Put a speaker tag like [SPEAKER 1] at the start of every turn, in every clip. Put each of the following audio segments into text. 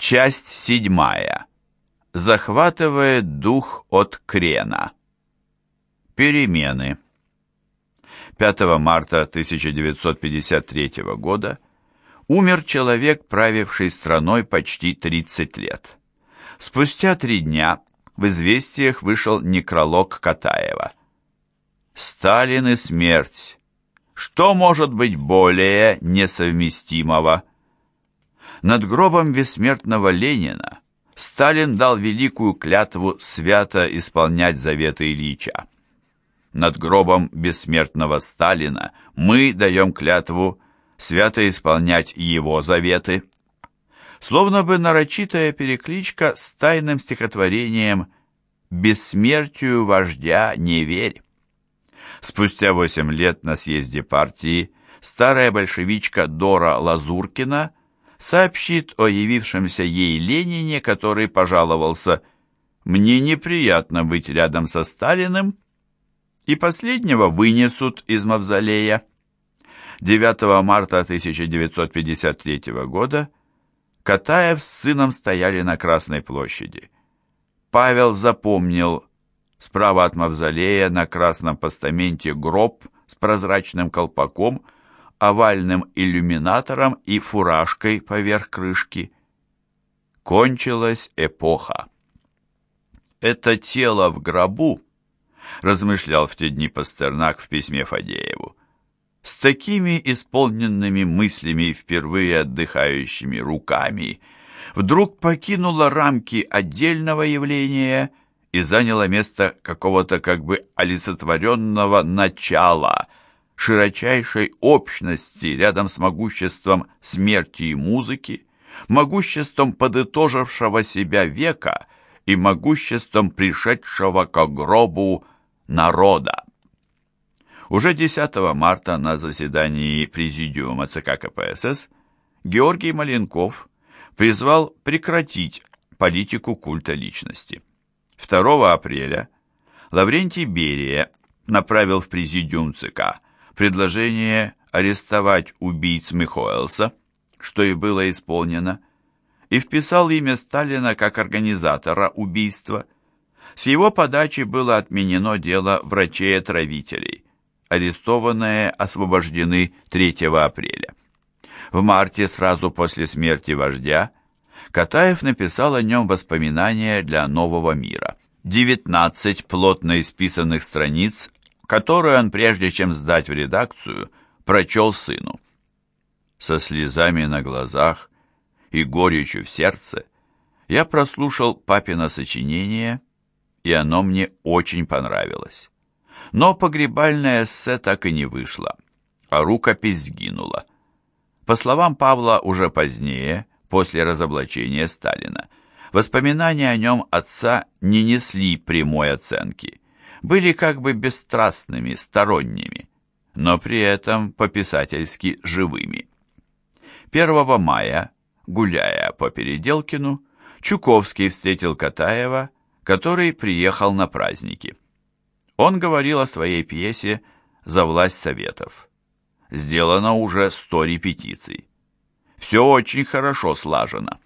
[SPEAKER 1] Часть седьмая. Захватывает дух от крена. Перемены. 5 марта 1953 года умер человек, правивший страной почти 30 лет. Спустя три дня в «Известиях» вышел некролог Катаева. «Сталин и смерть. Что может быть более несовместимого?» Над гробом бессмертного Ленина Сталин дал великую клятву свято исполнять заветы Ильича. Над гробом бессмертного Сталина мы даем клятву свято исполнять его заветы. Словно бы нарочитая перекличка с тайным стихотворением «Бессмертию вождя не верь». Спустя восемь лет на съезде партии старая большевичка Дора Лазуркина сообщит о явившемся ей Ленине, который пожаловался «Мне неприятно быть рядом со Сталиным», и последнего вынесут из мавзолея. 9 марта 1953 года Катаев с сыном стояли на Красной площади. Павел запомнил справа от мавзолея на красном постаменте гроб с прозрачным колпаком – овальным иллюминатором и фуражкой поверх крышки. Кончилась эпоха. «Это тело в гробу», — размышлял в те дни Пастернак в письме Фадееву, «с такими исполненными мыслями и впервые отдыхающими руками вдруг покинуло рамки отдельного явления и заняло место какого-то как бы олицетворенного начала — широчайшей общности рядом с могуществом смерти и музыки, могуществом подытожившего себя века и могуществом пришедшего к гробу народа. Уже 10 марта на заседании Президиума ЦК КПСС Георгий Маленков призвал прекратить политику культа личности. 2 апреля Лаврентий Берия направил в Президиум ЦК предложение арестовать убийц Михоэлса, что и было исполнено, и вписал имя Сталина как организатора убийства. С его подачи было отменено дело врачей-отравителей. Арестованные освобождены 3 апреля. В марте, сразу после смерти вождя, Катаев написал о нем воспоминания для нового мира. 19 плотно исписанных страниц которую он, прежде чем сдать в редакцию, прочел сыну. Со слезами на глазах и горечью в сердце я прослушал папино сочинение, и оно мне очень понравилось. Но погребальное эссе так и не вышло, а рукопись сгинула. По словам Павла, уже позднее, после разоблачения Сталина, воспоминания о нем отца не несли прямой оценки были как бы бесстрастными, сторонними, но при этом по-писательски живыми. 1 мая, гуляя по Переделкину, Чуковский встретил Катаева, который приехал на праздники. Он говорил о своей пьесе «За власть советов». Сделано уже сто репетиций. Все очень хорошо слажено.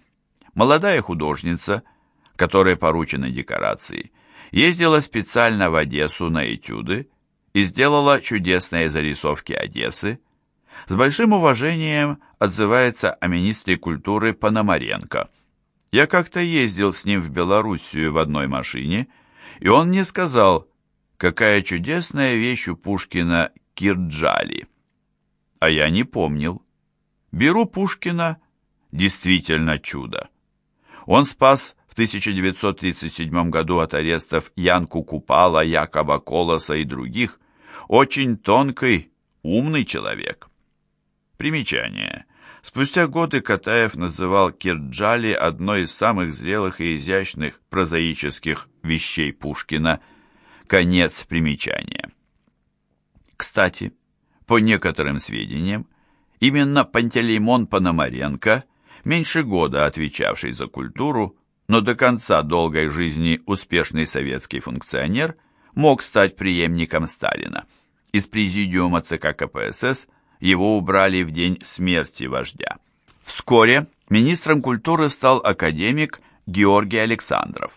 [SPEAKER 1] Молодая художница, которой поручены декорации, ездила специально в Одессу на этюды и сделала чудесные зарисовки Одессы. С большим уважением отзывается о министре культуры Пономаренко. Я как-то ездил с ним в Белоруссию в одной машине, и он мне сказал, какая чудесная вещь у Пушкина Кирджали. А я не помнил. Беру Пушкина, действительно чудо. Он спас 1937 году от арестов Янку Купала, Якова Колоса и других, очень тонкий, умный человек. Примечание. Спустя годы Катаев называл Кирджали одной из самых зрелых и изящных прозаических вещей Пушкина. Конец примечания. Кстати, по некоторым сведениям, именно Пантелеймон Пономаренко, меньше года отвечавший за культуру, но до конца долгой жизни успешный советский функционер мог стать преемником Сталина. Из президиума ЦК КПСС его убрали в день смерти вождя. Вскоре Министром культуры стал академик Георгий Александров.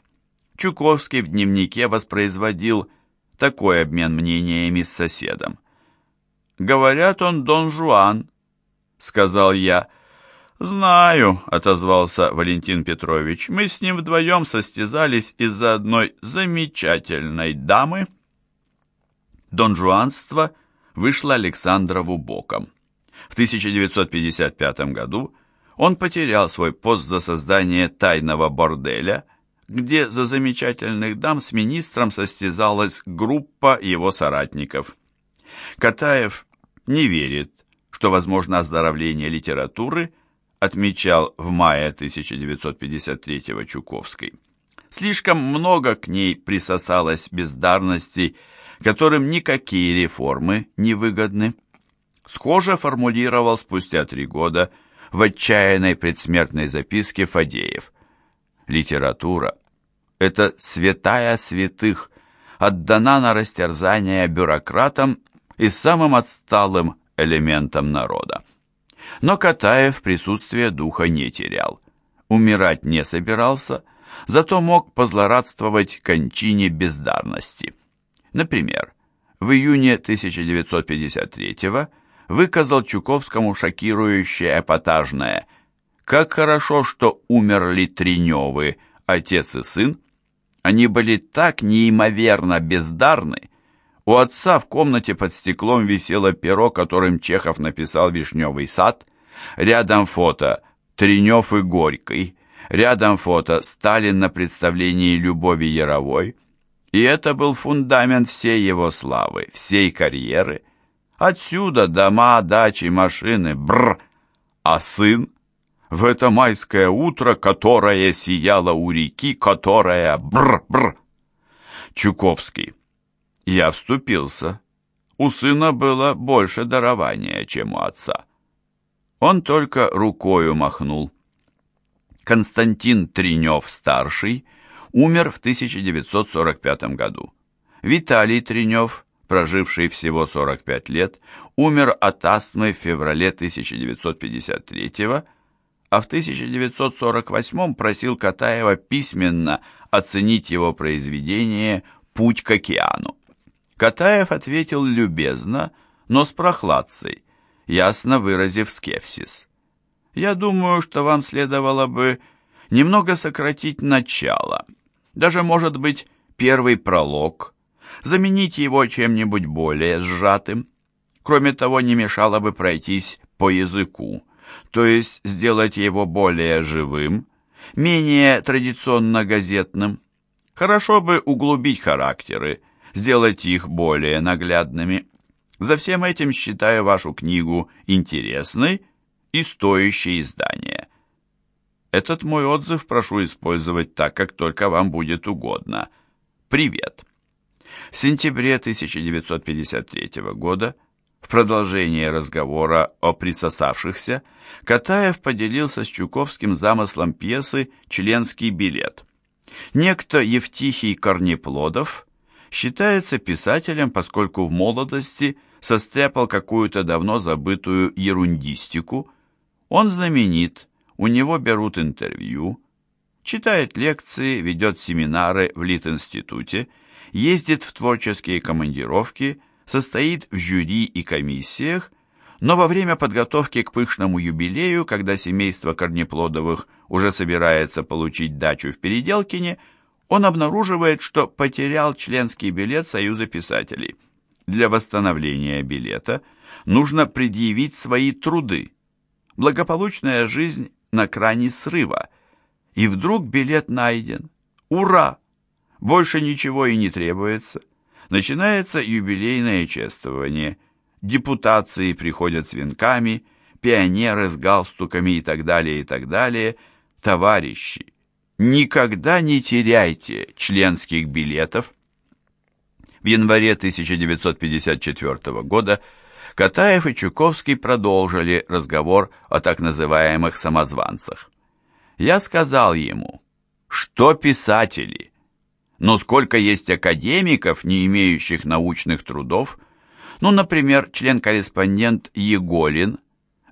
[SPEAKER 1] Чуковский в дневнике воспроизводил такой обмен мнениями с соседом. «Говорят, он Дон Жуан», — сказал я. «Знаю», — отозвался Валентин Петрович. «Мы с ним вдвоем состязались из-за одной замечательной дамы». Донжуанство вышло Александрову боком. В 1955 году он потерял свой пост за создание тайного борделя, где за замечательных дам с министром состязалась группа его соратников. Катаев не верит, что возможно оздоровление литературы, отмечал в мае 1953 Чуковской. Слишком много к ней присосалось бездарностей, которым никакие реформы не выгодны. Схоже формулировал спустя три года в отчаянной предсмертной записке Фадеев. Литература – это святая святых, отдана на растерзание бюрократам и самым отсталым элементам народа. Но Катаев присутствие духа не терял. Умирать не собирался, зато мог позлорадствовать кончине бездарности. Например, в июне 1953 выказал Чуковскому шокирующее эпатажное «Как хорошо, что умерли Треневы, отец и сын. Они были так неимоверно бездарны. У отца в комнате под стеклом висело перо, которым Чехов написал «Вишневый сад». Рядом фото «Тренев и Горький». Рядом фото «Сталин на представлении Любови Яровой». И это был фундамент всей его славы, всей карьеры. Отсюда дома, дачи, машины, бр. А сын? В это майское утро, которое сияло у реки, которая бр-бр. Чуковский. Я вступился. У сына было больше дарования, чем у отца. Он только рукою махнул. Константин Тренев-старший – умер в 1945 году. Виталий Тренев, проживший всего 45 лет, умер от астмы в феврале 1953 а в 1948 просил Катаева письменно оценить его произведение «Путь к океану». Катаев ответил любезно, но с прохладцей, ясно выразив скепсис. «Я думаю, что вам следовало бы немного сократить начало, даже, может быть, первый пролог, заменить его чем-нибудь более сжатым. Кроме того, не мешало бы пройтись по языку, то есть сделать его более живым, менее традиционно газетным. Хорошо бы углубить характеры, сделать их более наглядными. За всем этим считаю вашу книгу интересной и стоящей издания. Этот мой отзыв прошу использовать так, как только вам будет угодно. Привет. В сентябре 1953 года, в продолжение разговора о присосавшихся, Катаев поделился с Чуковским замыслом пьесы «Членский билет». Некто Евтихий Корнеплодов считается писателем, поскольку в молодости состряпал какую-то давно забытую ерундистику. Он знаменит у него берут интервью, читает лекции, ведет семинары в Лит-институте, ездит в творческие командировки, состоит в жюри и комиссиях, но во время подготовки к пышному юбилею, когда семейство Корнеплодовых уже собирается получить дачу в Переделкине, он обнаруживает, что потерял членский билет Союза писателей. Для восстановления билета нужно предъявить свои труды. Благополучная жизнь на кране срыва. И вдруг билет найден. Ура! Больше ничего и не требуется. Начинается юбилейное чествование. Депутации приходят с венками, пионеры с галстуками и так далее, и так далее. Товарищи, никогда не теряйте членских билетов. В январе 1954 года Катаев и Чуковский продолжили разговор о так называемых самозванцах. Я сказал ему, что писатели, но сколько есть академиков, не имеющих научных трудов, ну, например, член-корреспондент Еголин,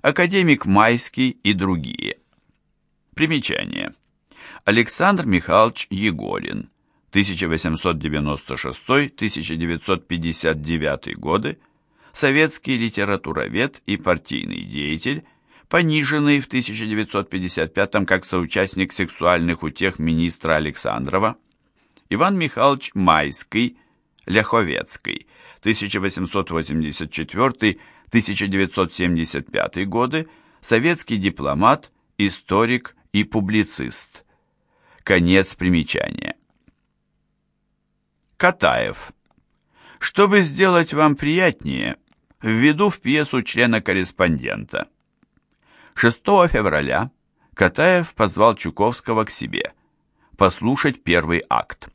[SPEAKER 1] академик Майский и другие. Примечание. Александр Михайлович Еголин, 1896-1959 годы, советский литературовед и партийный деятель, пониженный в 1955 как соучастник сексуальных утех министра Александрова, Иван Михайлович Майский, Ляховецкий, 1884-1975 годы, советский дипломат, историк и публицист. Конец примечания. Катаев. Чтобы сделать вам приятнее, введу в пьесу члена-корреспондента. 6 февраля Катаев позвал Чуковского к себе послушать первый акт.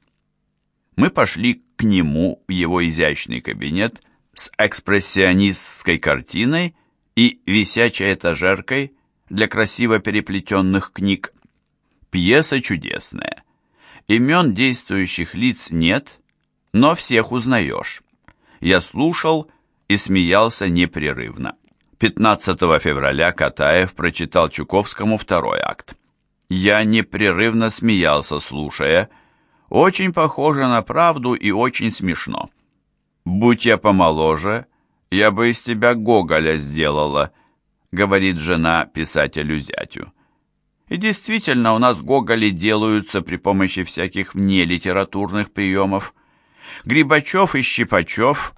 [SPEAKER 1] Мы пошли к нему в его изящный кабинет с экспрессионистской картиной и висячей этажеркой для красиво переплетенных книг. Пьеса чудесная. Имен действующих лиц нет, но всех узнаешь. Я слушал и смеялся непрерывно. 15 февраля Катаев прочитал Чуковскому второй акт. Я непрерывно смеялся, слушая. Очень похоже на правду и очень смешно. «Будь я помоложе, я бы из тебя Гоголя сделала», говорит жена писателю-зятю. И действительно, у нас Гоголи делаются при помощи всяких внелитературных приемов. Грибачев и Щипачев,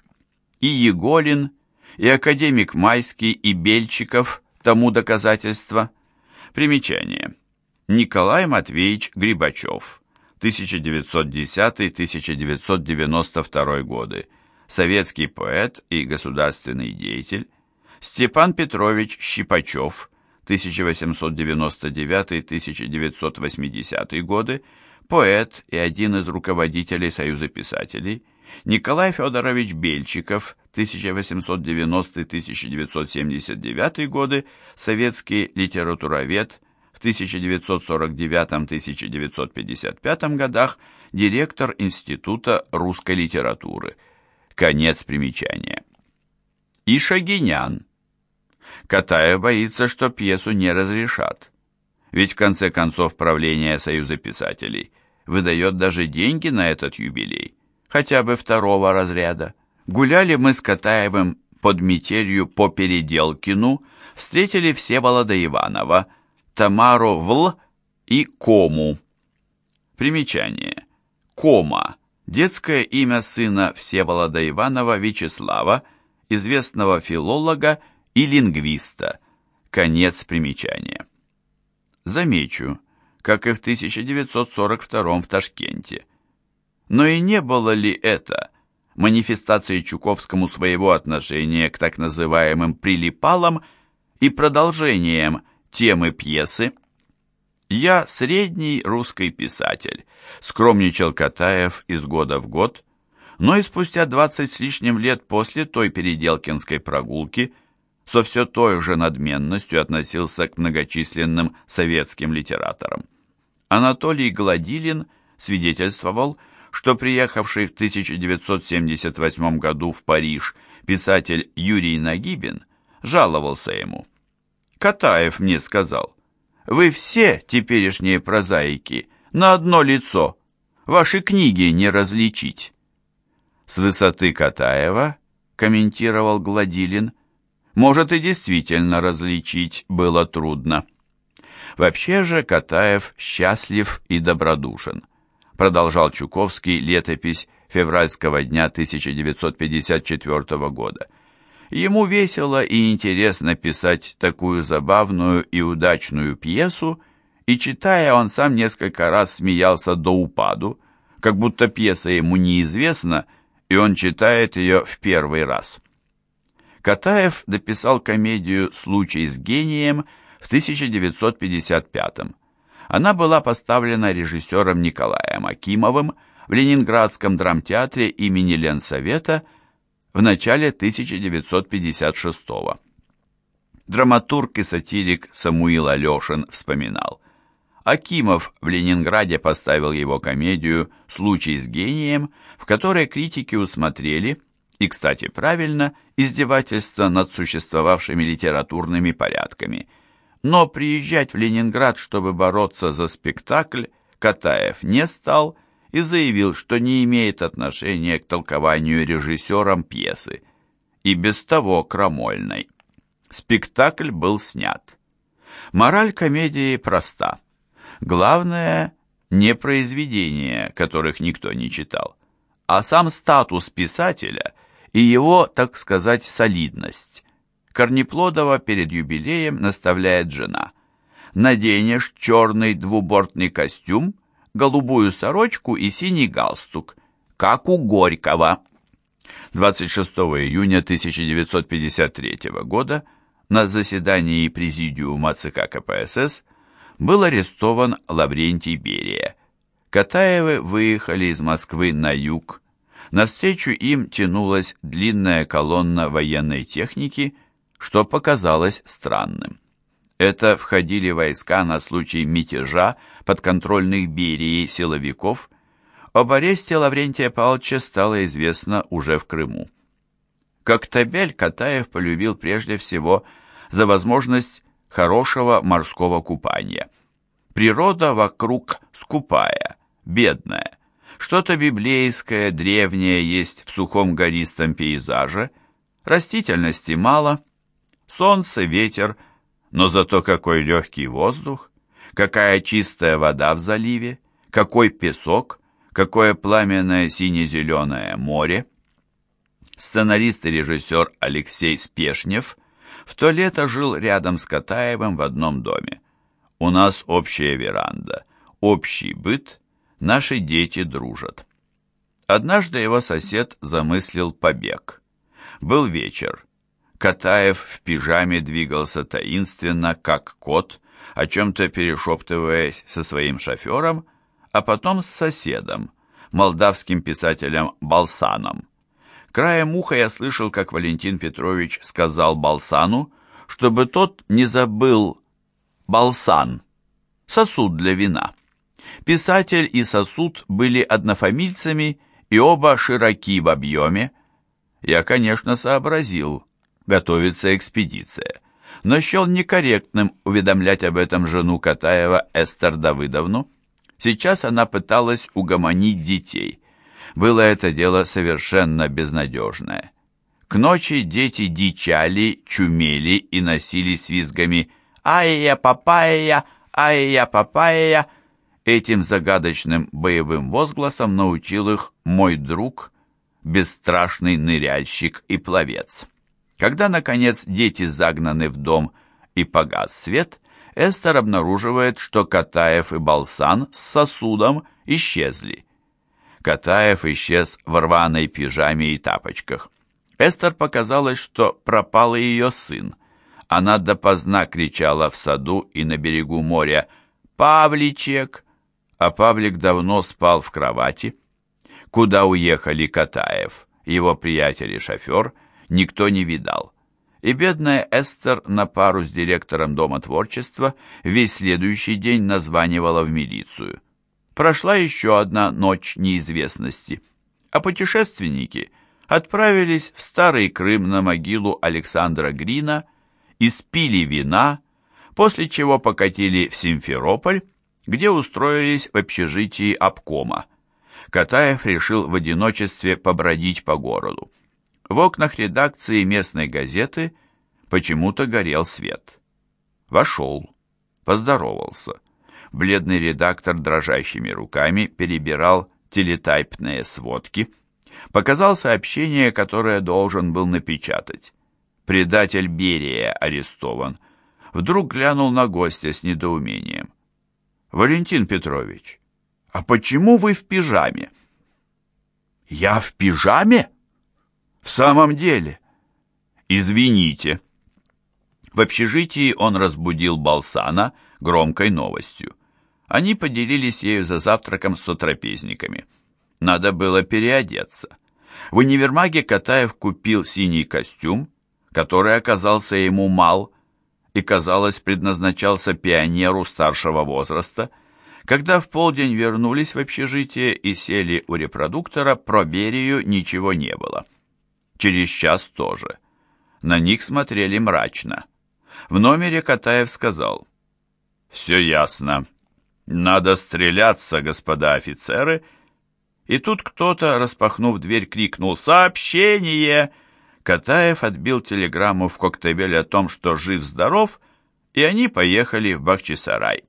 [SPEAKER 1] и Еголин – и академик Майский и Бельчиков тому доказательство. Примечание. Николай Матвеевич Грибачев, 1910-1992 годы, советский поэт и государственный деятель, Степан Петрович Щипачев, 1899-1980 годы, поэт и один из руководителей Союза писателей, Николай Федорович Бельчиков, 1890-1979 годы, советский литературовед, в 1949-1955 годах директор Института русской литературы. Конец примечания. И Шагинян. Катаев боится, что пьесу не разрешат. Ведь в конце концов правление Союза писателей выдает даже деньги на этот юбилей, хотя бы второго разряда. Гуляли мы с Катаевым под метелью по Переделкину, встретили Всеволода Иванова, Тамару Вл и Кому. Примечание. Кома. Детское имя сына Всеволода Иванова Вячеслава, известного филолога и лингвиста. Конец примечания. Замечу, как и в 1942 в Ташкенте. Но и не было ли это манифестацией Чуковскому своего отношения к так называемым «прилипалам» и продолжением темы пьесы «Я средний русский писатель», скромничал Катаев из года в год, но и спустя двадцать с лишним лет после той переделкинской прогулки со все той же надменностью относился к многочисленным советским литераторам. Анатолий Гладилин свидетельствовал, что приехавший в 1978 году в Париж писатель Юрий Нагибин жаловался ему. «Катаев мне сказал, вы все, теперешние прозаики, на одно лицо, ваши книги не различить». С высоты Катаева, комментировал Гладилин, может и действительно различить было трудно. Вообще же Катаев счастлив и добродушен продолжал Чуковский летопись февральского дня 1954 года. Ему весело и интересно писать такую забавную и удачную пьесу, и читая, он сам несколько раз смеялся до упаду, как будто пьеса ему неизвестна, и он читает ее в первый раз. Катаев дописал комедию «Случай с гением» в 1955 году. Она была поставлена режиссером Николаем Акимовым в Ленинградском драмтеатре имени Ленсовета в начале 1956 года. Драматург и сатирик Самуил Алешин вспоминал. Акимов в Ленинграде поставил его комедию «Случай с гением», в которой критики усмотрели, и, кстати, правильно, издевательство над существовавшими литературными порядками – Но приезжать в Ленинград, чтобы бороться за спектакль, Катаев не стал и заявил, что не имеет отношения к толкованию режиссером пьесы, и без того крамольной. Спектакль был снят. Мораль комедии проста. Главное – не произведения, которых никто не читал, а сам статус писателя и его, так сказать, солидность. Корнеплодова перед юбилеем наставляет жена. «Наденешь черный двубортный костюм, голубую сорочку и синий галстук, как у Горького. 26 июня 1953 года на заседании Президиума ЦК КПСС был арестован Лаврентий Берия. Катаевы выехали из Москвы на юг. Навстречу им тянулась длинная колонна военной техники, что показалось странным. Это входили войска на случай мятежа подконтрольных Берии силовиков. Об аресте Лаврентия Павловича стало известно уже в Крыму. Коктебель Катаев полюбил прежде всего за возможность хорошего морского купания. Природа вокруг скупая, бедная. Что-то библейское, древнее есть в сухом гористом пейзаже, растительности мало, солнце, ветер – но зато какой легкий воздух, какая чистая вода в заливе, какой песок, какое пламенное сине-зеленое море. Сценарист и режиссер Алексей Спешнев в то лето жил рядом с Катаевым в одном доме. У нас общая веранда, общий быт, наши дети дружат. Однажды его сосед замыслил побег. Был вечер. Катаев в пижаме двигался таинственно, как кот, о чем-то перешептываясь со своим шофером, а потом с соседом, молдавским писателем Балсаном. Краем уха я слышал, как Валентин Петрович сказал Балсану, чтобы тот не забыл Балсан, сосуд для вина. Писатель и сосуд были однофамильцами и оба широки в объеме. Я, конечно, сообразил, готовится экспедиция, но счел некорректным уведомлять об этом жену Катаева Эстер Давыдовну. Сейчас она пыталась угомонить детей. Было это дело совершенно безнадежное. К ночи дети дичали, чумели и носились визгами «Ай-я, папайя! Ай-я, папайя!» Этим загадочным боевым возгласом научил их мой друг, бесстрашный ныряльщик и пловец. Когда, наконец, дети загнаны в дом и погас свет, Эстер обнаруживает, что Катаев и Балсан с сосудом исчезли. Катаев исчез в рваной пижаме и тапочках. Эстер показалось, что пропал ее сын. Она допоздна кричала в саду и на берегу моря «Павличек!», а Павлик давно спал в кровати. Куда уехали Катаев, его приятель и шофер – никто не видал. И бедная Эстер на пару с директором Дома творчества весь следующий день названивала в милицию. Прошла еще одна ночь неизвестности, а путешественники отправились в Старый Крым на могилу Александра Грина, испили вина, после чего покатили в Симферополь, где устроились в общежитии обкома. Катаев решил в одиночестве побродить по городу. В окнах редакции местной газеты почему-то горел свет. Вошел, поздоровался. Бледный редактор дрожащими руками перебирал телетайпные сводки. Показал сообщение, которое должен был напечатать. Предатель Берия арестован. Вдруг глянул на гостя с недоумением. «Валентин Петрович, а почему вы в пижаме?» «Я в пижаме?» В самом деле? Извините. В общежитии он разбудил Балсана громкой новостью. Они поделились ею за завтраком с сотрапезниками. Надо было переодеться. В универмаге Катаев купил синий костюм, который оказался ему мал и, казалось, предназначался пионеру старшего возраста. Когда в полдень вернулись в общежитие и сели у репродуктора, про Берию ничего не было через час тоже. На них смотрели мрачно. В номере Катаев сказал, «Все ясно. Надо стреляться, господа офицеры». И тут кто-то, распахнув дверь, крикнул «Сообщение!». Катаев отбил телеграмму в Коктебель о том, что жив-здоров, и они поехали в Бахчисарай.